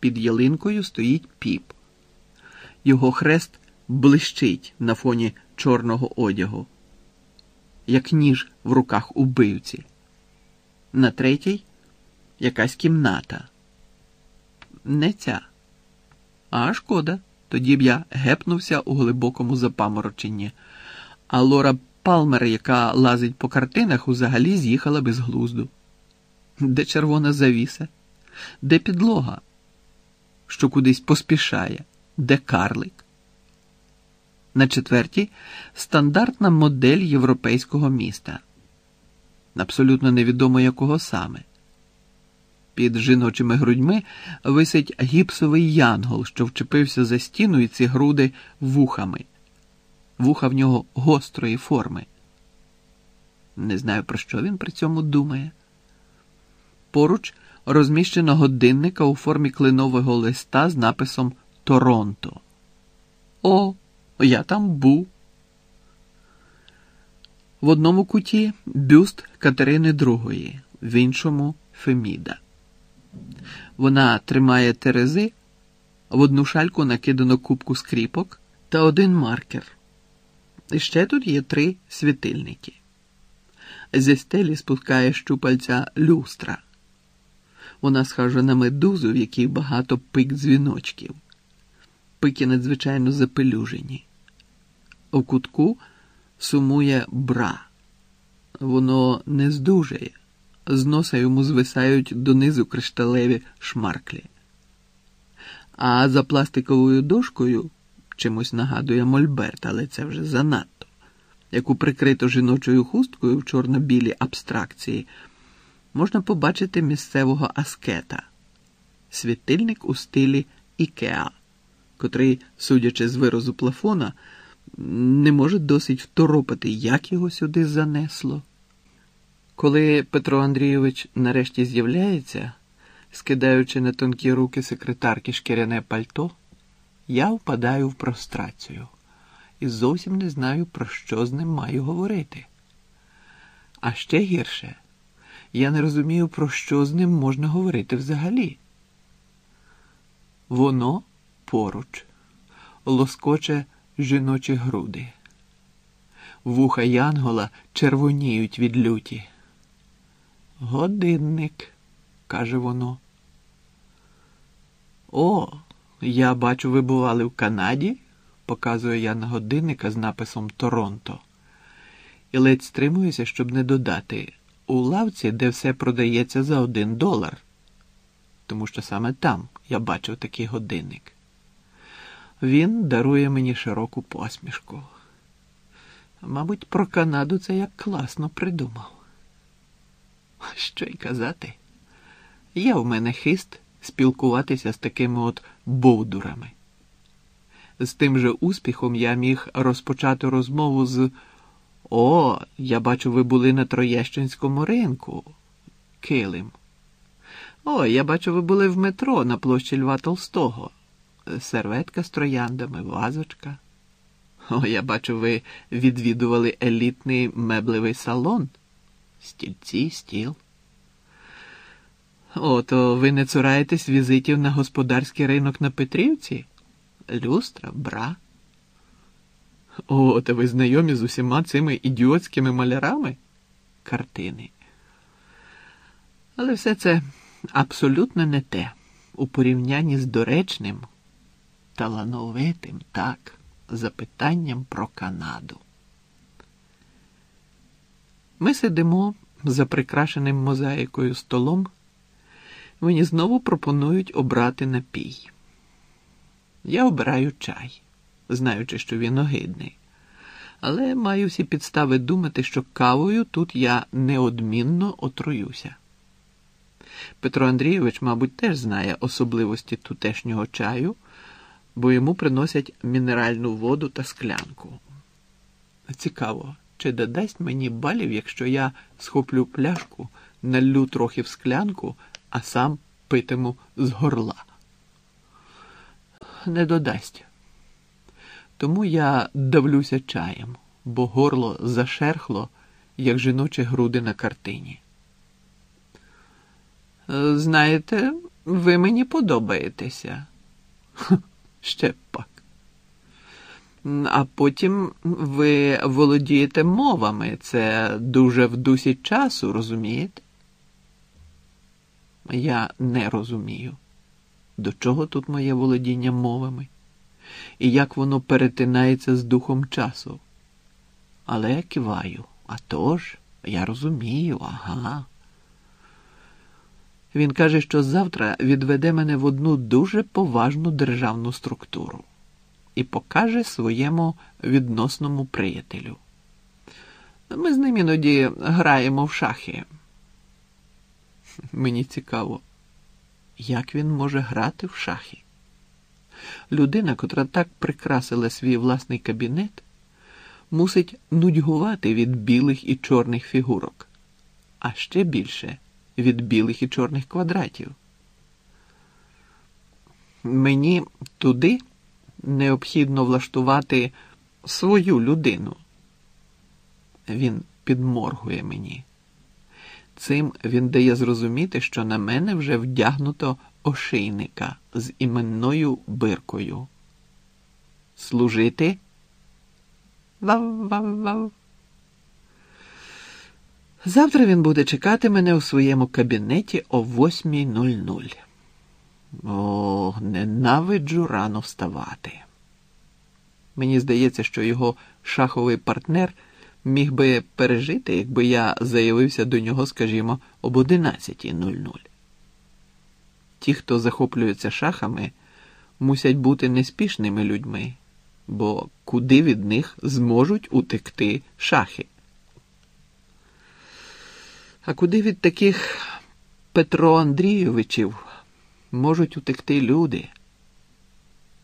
Під ялинкою стоїть піп. Його хрест блищить на фоні чорного одягу, як ніж в руках убивці. На третій якась кімната. Не ця. А шкода. Тоді б я гепнувся у глибокому запамороченні. А Лора Палмер, яка лазить по картинах, взагалі з'їхала без глузду. Де червона завіса? Де підлога? Що кудись поспішає? Де карлик? На четвертій стандартна модель європейського міста. Абсолютно невідомо якого саме. Під жіночими грудьми висить гіпсовий янгол, що вчепився за стіну і ці груди вухами. Вуха в нього гострої форми. Не знаю, про що він при цьому думає. Поруч розміщено годинника у формі кленового листа з написом Торонто. О, я там був. В одному куті бюст Катерини II, в іншому Феміда. Вона тримає терези, в одну шальку накидано кубку скріпок та один маркер. І ще тут є три світильники. Зі стелі спускає щупальця люстра. Вона схожа на медузу, в якій багато пик дзвіночків. Пики надзвичайно запелюжені. У кутку сумує бра. Воно не здужає, з носа йому звисають донизу кришталеві шмарклі. А за пластиковою дошкою чимось нагадує Мольберт, але це вже занадто, яку прикрито жіночою хусткою в чорно-білій абстракції, можна побачити місцевого аскета, світильник у стилі Ікеа, котрий, судячи з виразу плафона, не може досить второпати, як його сюди занесло. Коли Петро Андрійович нарешті з'являється, скидаючи на тонкі руки секретарки шкіряне пальто, я впадаю в прострацію і зовсім не знаю, про що з ним маю говорити. А ще гірше, я не розумію, про що з ним можна говорити взагалі. Воно поруч лоскоче жіночі груди. Вуха Янгола червоніють від люті. Годинник, каже воно. О, я бачу, ви бували в Канаді, показує я на годинника з написом Торонто. І ледь стримуюся, щоб не додати у лавці, де все продається за один долар. Тому що саме там я бачив такий годинник. Він дарує мені широку посмішку. Мабуть, про Канаду це як класно придумав. Що й казати? Є в мене хист спілкуватися з такими от бовдурами. З тим же успіхом я міг розпочати розмову з О, я бачу, ви були на Троєщинському ринку. Килим. О, я бачу, ви були в метро на площі Льва Толстого. Серветка з трояндами, вазочка. О, я бачу, ви відвідували елітний меблевий салон. Стільці, стіл. О, то ви не цураєтесь візитів на господарський ринок на Петрівці? Люстра, бра. О, то ви знайомі з усіма цими ідіотськими малярами? Картини. Але все це абсолютно не те у порівнянні з доречним, талановитим, так, запитанням про Канаду. Ми сидимо за прикрашеним мозаїкою столом. Мені знову пропонують обрати напій. Я обираю чай, знаючи, що він огидний, але маю всі підстави думати, що кавою тут я неодмінно отруюся. Петро Андрійович, мабуть, теж знає особливості тутешнього чаю, бо йому приносять мінеральну воду та склянку. Цікаво, чи додасть мені балів, якщо я схоплю пляшку, наллю трохи в склянку, а сам питиму з горла. Не додасть. Тому я давлюся чаєм, бо горло зашерхло, як жіночі груди на картині. Знаєте, Ви мені подобаєтеся. Ще пак. А потім ви володієте мовами. Це дуже в дусі часу, розумієте? Я не розумію, до чого тут моє володіння мовами і як воно перетинається з духом часу. Але я киваю. А тож, я розумію, ага. Він каже, що завтра відведе мене в одну дуже поважну державну структуру і покаже своєму відносному приятелю. Ми з ним іноді граємо в шахи. Мені цікаво, як він може грати в шахи. Людина, котра так прикрасила свій власний кабінет, мусить нудьгувати від білих і чорних фігурок, а ще більше від білих і чорних квадратів. Мені туди необхідно влаштувати свою людину. Він підморгує мені. Цим він дає зрозуміти, що на мене вже вдягнуто ошейника з іменною биркою. Служити? Вав-вав-вав. Завтра він буде чекати мене у своєму кабінеті о 8.00. О, ненавиджу рано вставати. Мені здається, що його шаховий партнер міг би пережити, якби я заявився до нього, скажімо, об 11.00. Ті, хто захоплюється шахами, мусять бути неспішними людьми, бо куди від них зможуть утекти шахи? А куди від таких Петро Андрійовичів можуть утекти люди?